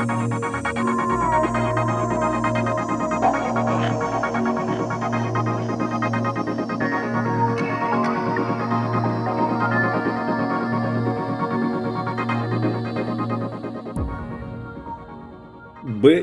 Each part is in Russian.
Б.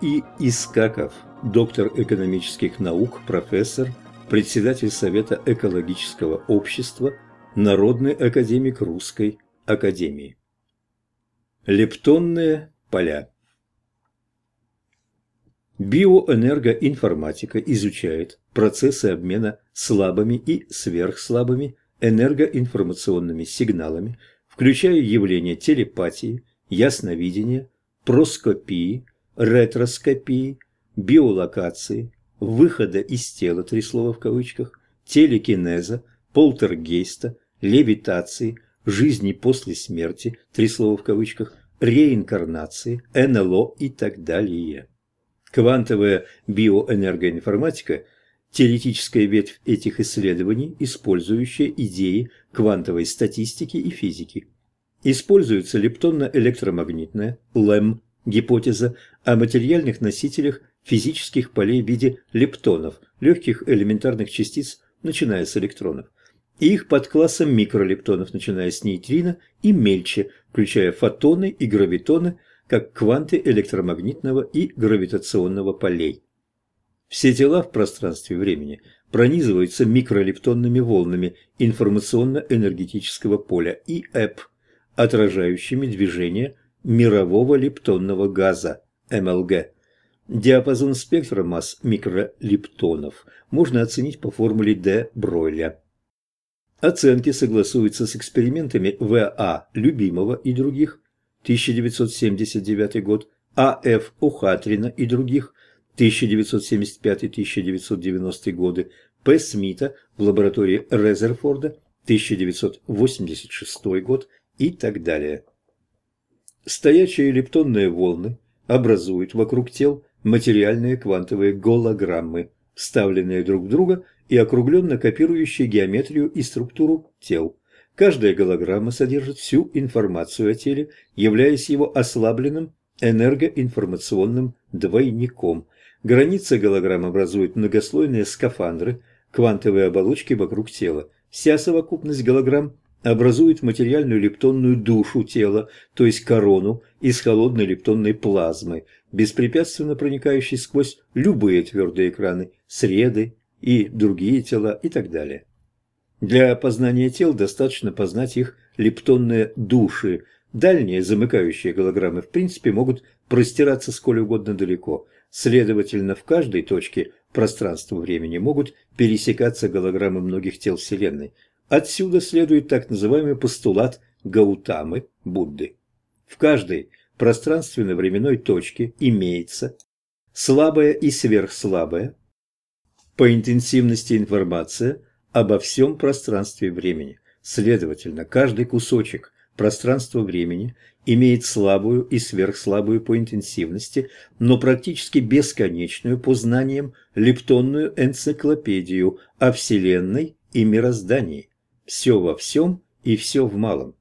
И. Искаков, доктор экономических наук, профессор, председатель Совета экологического общества, народный академик Русской академии. Лептонные поля Биоэнергоинформатика изучает процессы обмена слабыми и сверхслабыми энергоинформационными сигналами, включая явления телепатии, ясновидения, проскопии, ретроскопии, биолокации, выхода из тела, три слова в кавычках, телекинеза, полтергейста, левитации, жизни после смерти, три слова в кавычках, реинкарнации, НЛО и так далее. Квантовая биоэнергоинформатика – теоретическая ветвь этих исследований, использующая идеи квантовой статистики и физики. Используется лептонно-электромагнитная, ЛЭМ, гипотеза о материальных носителях физических полей в виде лептонов, легких элементарных частиц, начиная с электронов, и их подклассом микролептонов, начиная с нейтрино и мельче, включая фотоны и гравитоны, как кванты электромагнитного и гравитационного полей. Все тела в пространстве времени пронизываются микролептонными волнами информационно-энергетического поля ИЭП, отражающими движение мирового лептонного газа МЛГ. Диапазон спектра масс микролептонов можно оценить по формуле Д. Бройля. Оценки согласуются с экспериментами В.А. Любимого и других, 1979 год, А.Ф. Ухатрина и других, 1975-1990 годы, П. Смита в лаборатории Резерфорда, 1986 год и так далее. Стоячие лептонные волны образуют вокруг тел материальные квантовые голограммы, вставленные друг в друга и округленно копирующие геометрию и структуру тел. Каждая голограмма содержит всю информацию о теле, являясь его ослабленным энергоинформационным двойником. Границы голограмм образуют многослойные скафандры, квантовые оболочки вокруг тела. Вся совокупность голограмм образует материальную лептонную душу тела, то есть корону из холодной лептонной плазмы, беспрепятственно проникающей сквозь любые твердые экраны, среды и другие тела и так далее. Для познания тел достаточно познать их лептонные души. Дальние замыкающие голограммы в принципе могут простираться сколь угодно далеко. Следовательно, в каждой точке пространства-времени могут пересекаться голограммы многих тел Вселенной – Отсюда следует так называемый постулат Гаутамы Будды. В каждой пространственно-временной точке имеется слабая и сверхслабая по интенсивности информация обо всем пространстве времени. Следовательно, каждый кусочек пространства-времени имеет слабую и сверхслабую по интенсивности, но практически бесконечную по знаниям лептонную энциклопедию о Вселенной и мироздании все во всем и все в малом.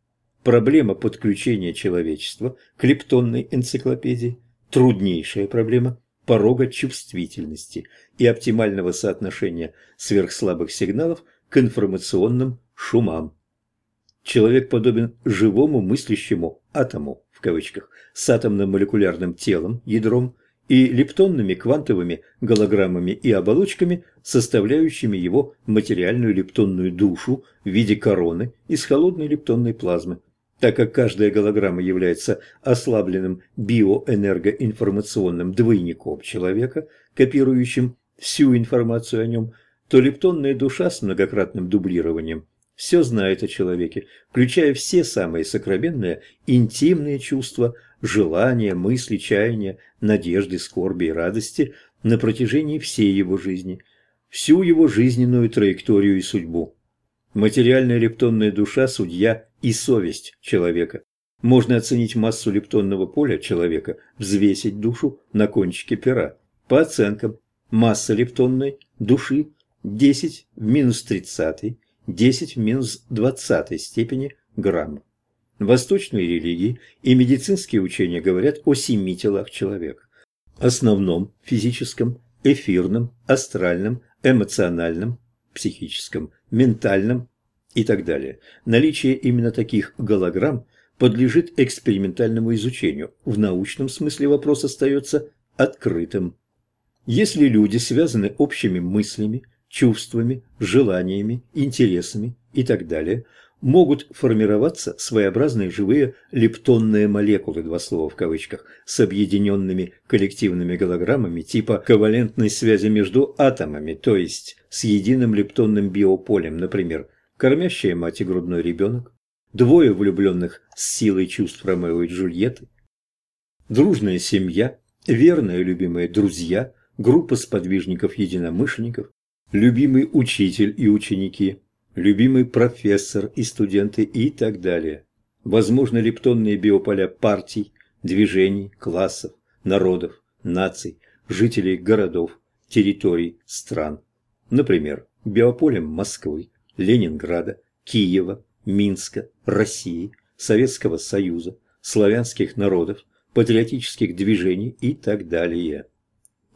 Проблема подключения человечества к лептонной энциклопедии – труднейшая проблема порога чувствительности и оптимального соотношения сверхслабых сигналов к информационным шумам. Человек подобен живому мыслящему атому, в кавычках, с атомным молекулярным телом, ядром, и лептонными квантовыми голограммами и оболочками, составляющими его материальную лептонную душу в виде короны из холодной лептонной плазмы. Так как каждая голограмма является ослабленным биоэнергоинформационным двойником человека, копирующим всю информацию о нем, то лептонная душа с многократным дублированием все знает о человеке, включая все самые сокровенные интимные чувства – желания, мысли, чаяния, надежды, скорби и радости на протяжении всей его жизни, всю его жизненную траекторию и судьбу. Материальная лептонная душа – судья и совесть человека. Можно оценить массу лептонного поля человека, взвесить душу на кончике пера. По оценкам, масса лептонной души 10 в минус 30, 10 в минус 20 степени грамма. Восточные религии и медицинские учения говорят о семи телах человека. Основном, физическом, эфирном, астральном, эмоциональном, психическом, ментальном и так далее. Наличие именно таких голограмм подлежит экспериментальному изучению. В научном смысле вопрос остается открытым. Если люди связаны общими мыслями, чувствами, желаниями, интересами и так далее, могут формироваться своеобразные живые лептонные молекулы, два слова в кавычках, с объединенными коллективными голограммами типа ковалентной связи между атомами, то есть с единым лептонным биополем, например, кормящая мать и грудной ребенок, двое влюбленных с силой чувств Ромео и Джульетты, дружная семья, верные любимые друзья, группа сподвижников-единомышленников, любимый учитель и ученики, любимый профессор и студенты и так далее. Возможно, лептонные биополя партий, движений, классов, народов, наций, жителей городов, территорий, стран. Например, биополем Москвы, Ленинграда, Киева, Минска, России, Советского Союза, славянских народов, патриотических движений и так далее.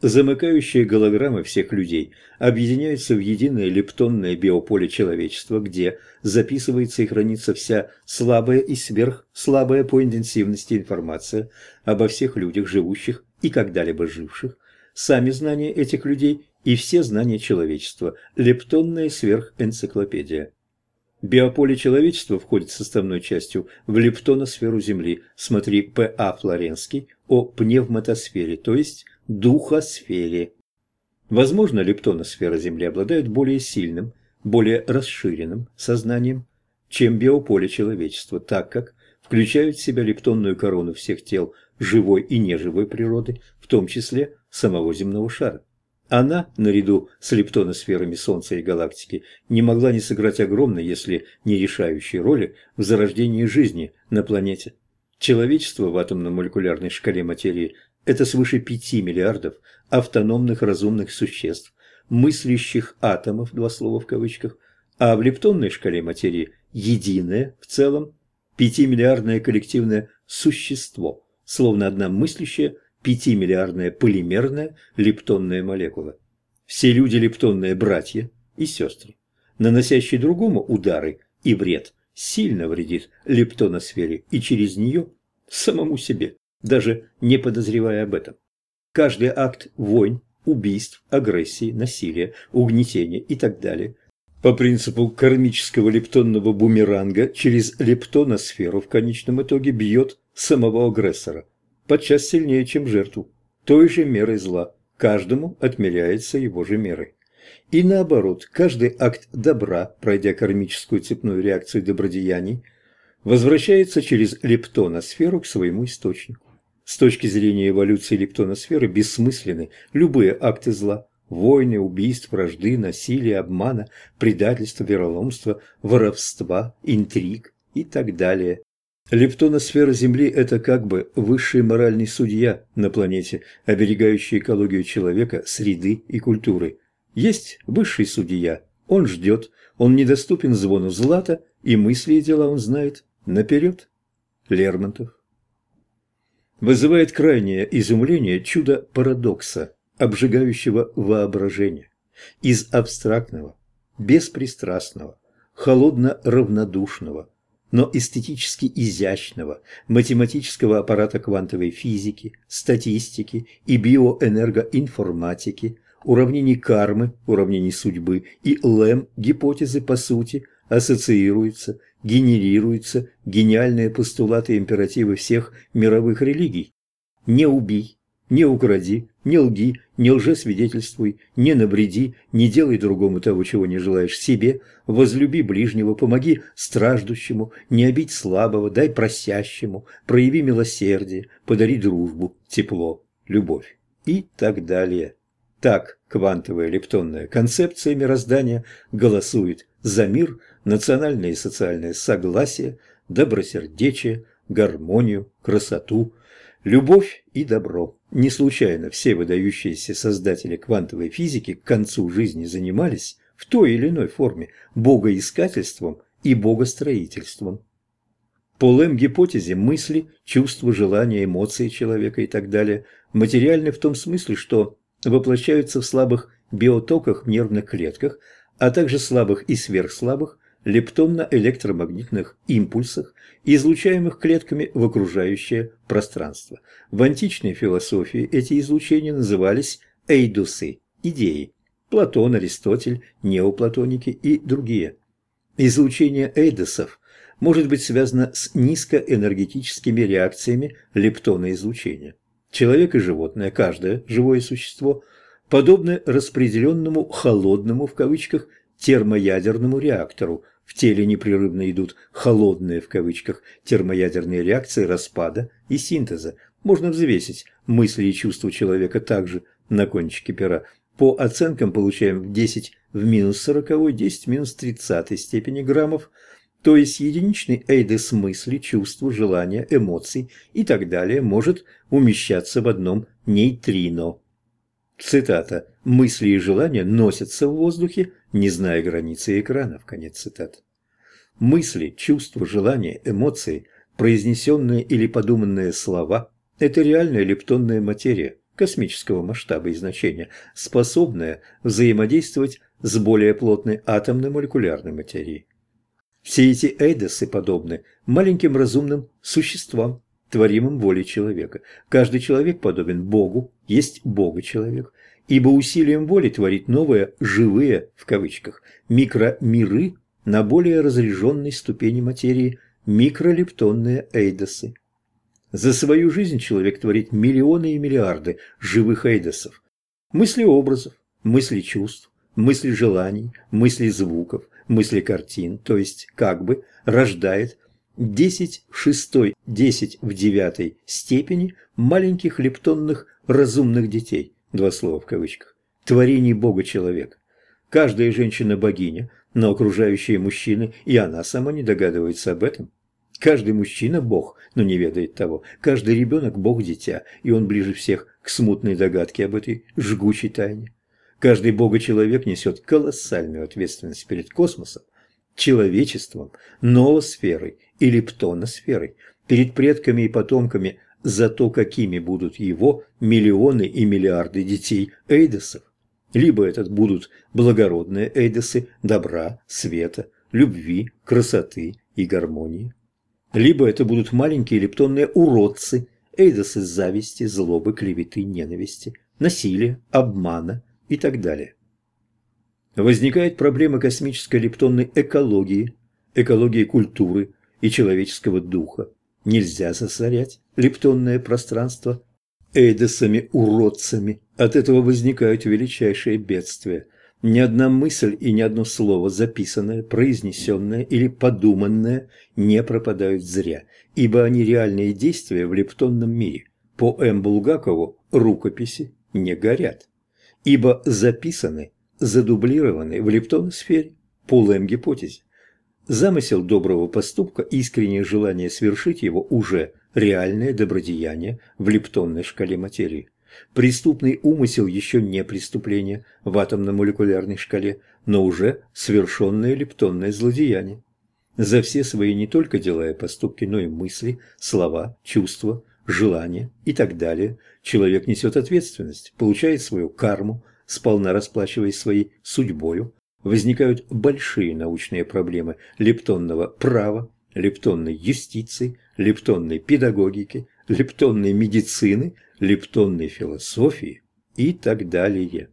Замыкающие голограммы всех людей объединяются в единое лептонное биополе человечества, где записывается и хранится вся слабая и сверхслабая по интенсивности информация обо всех людях, живущих и когда-либо живших, сами знания этих людей и все знания человечества, лептонная сверхэнциклопедия. Биополе человечества входит составной частью в лептоносферу Земли. Смотри П.А. Флоренский о пневматосфере, то есть духосфере. Возможно, лептоносфера Земли обладает более сильным, более расширенным сознанием, чем биополе человечества, так как включают в себя лептонную корону всех тел живой и неживой природы, в том числе самого земного шара. Она, наряду с лептоносферами Солнца и галактики, не могла не сыграть огромной, если не решающей роли в зарождении жизни на планете. Человечество в атомно-молекулярной шкале материи – это свыше 5 миллиардов автономных разумных существ, мыслящих атомов, два слова в кавычках, а в лептонной шкале материи – единое в целом, пятимиллиардное коллективное существо, словно одна мыслящая пятимиллиардная полимерная лептонная молекула. Все люди лептонные братья и сестры. Наносящий другому удары и вред сильно вредит лептоносфере и через нее самому себе, даже не подозревая об этом. Каждый акт войн, убийств, агрессии, насилия, угнетения и так далее по принципу кармического лептонного бумеранга через лептоносферу в конечном итоге бьет самого агрессора – подчас сильнее, чем жертву, той же мерой зла, каждому отмеряется его же мерой. И наоборот, каждый акт добра, пройдя кармическую цепную реакцию добродеяний, возвращается через лептоносферу к своему источнику. С точки зрения эволюции лептоносферы бессмысленны любые акты зла, войны, убийств, вражды, насилия, обмана, предательства, вероломства, воровства, интриг и так далее. Лептоносфера Земли – это как бы высший моральный судья на планете, оберегающий экологию человека, среды и культуры. Есть высший судья, он ждет, он недоступен звону злата, и мысли и дела он знает наперед. Лермонтов. Вызывает крайнее изумление чудо парадокса, обжигающего воображение. Из абстрактного, беспристрастного, холодно-равнодушного – но эстетически изящного математического аппарата квантовой физики, статистики и биоэнергоинформатики, уравнений кармы, уравнений судьбы и ЛЭМ гипотезы по сути ассоциируются, генерируются гениальные постулаты и императивы всех мировых религий. Не убий, не укради, не лги, не лжесвидетельствуй, не набреди, не делай другому того, чего не желаешь себе, возлюби ближнего, помоги страждущему, не обидь слабого, дай просящему, прояви милосердие, подари дружбу, тепло, любовь и так далее. Так квантовая лептонная концепция мироздания голосует за мир, национальное и социальное согласие, добросердечие, гармонию, красоту, любовь и добро. Не случайно все выдающиеся создатели квантовой физики к концу жизни занимались в той или иной форме богоискательством и богостроительством. По Лэм-гипотезе мысли, чувства, желания, эмоции человека и так далее материальны в том смысле, что воплощаются в слабых биотоках в нервных клетках, а также слабых и сверхслабых лептонно-электромагнитных импульсах, излучаемых клетками в окружающее пространство. В античной философии эти излучения назывались эйдусы – идеи. Платон, Аристотель, неоплатоники и другие. Излучение эйдосов может быть связано с низкоэнергетическими реакциями лептоноизлучения. Человек и животное, каждое живое существо, подобны распределенному «холодному» в кавычках термоядерному реактору, в теле непрерывно идут «холодные» в кавычках термоядерные реакции распада и синтеза. Можно взвесить мысли и чувства человека также на кончике пера. По оценкам получаем в 10 в минус 40, 10 в минус 30 степени граммов, то есть единичный эйдес мысли, чувства, желания, эмоций и так далее может умещаться в одном нейтрино. Цитата. «Мысли и желания носятся в воздухе, не зная границы экранов». Конец цитаты. Мысли, чувства, желания, эмоции, произнесенные или подуманные слова – это реальная лептонная материя космического масштаба и значения, способная взаимодействовать с более плотной атомной молекулярной материей. Все эти эйдосы подобны маленьким разумным существам, творимым волей человека. Каждый человек подобен Богу, есть Бога-человек, ибо усилием воли творит новые «живые» в кавычках микромиры на более разряженной ступени материи микролептонные эйдосы. За свою жизнь человек творит миллионы и миллиарды живых эйдосов, мысли-образов, мысли-чувств, мысли-желаний, мысли-звуков, мысли-картин, то есть как бы рождает 10 в шестой, 10 в девятой степени маленьких лептонных разумных детей, два слова в кавычках, творений Бога человека. Каждая женщина богиня, но окружающие мужчины, и она сама не догадывается об этом. Каждый мужчина – бог, но не ведает того. Каждый ребенок – бог-дитя, и он ближе всех к смутной догадке об этой жгучей тайне. Каждый бога-человек несет колоссальную ответственность перед космосом, человечеством, новосферой или птоносферой, перед предками и потомками за то, какими будут его миллионы и миллиарды детей Эйдосов. Либо это будут благородные Эйдосы добра, света, любви, красоты и гармонии. Либо это будут маленькие лептонные уродцы, Эйдосы зависти, злобы, клеветы, ненависти, насилия, обмана и так далее. Возникает проблема космической лептонной экологии, экологии культуры и человеческого духа. Нельзя засорять лептонное пространство эйдосами-уродцами. От этого возникают величайшие бедствия. Ни одна мысль и ни одно слово, записанное, произнесенное или подуманное, не пропадают зря, ибо они реальные действия в лептонном мире. По М. Булгакову рукописи не горят, ибо записаны задублированы в лептоносфере по Лэм-гипотезе. Замысел доброго поступка, искреннее желание свершить его уже реальное добродеяние в лептонной шкале материи. Преступный умысел еще не преступление в атомно-молекулярной шкале, но уже совершенное лептонное злодеяние. За все свои не только дела и поступки, но и мысли, слова, чувства, желания и так далее человек несет ответственность, получает свою карму, сполна расплачиваясь своей судьбою, возникают большие научные проблемы лептонного права, лептонной юстиции, лептонной педагогики, лептонной медицины, лептонной философии и так далее.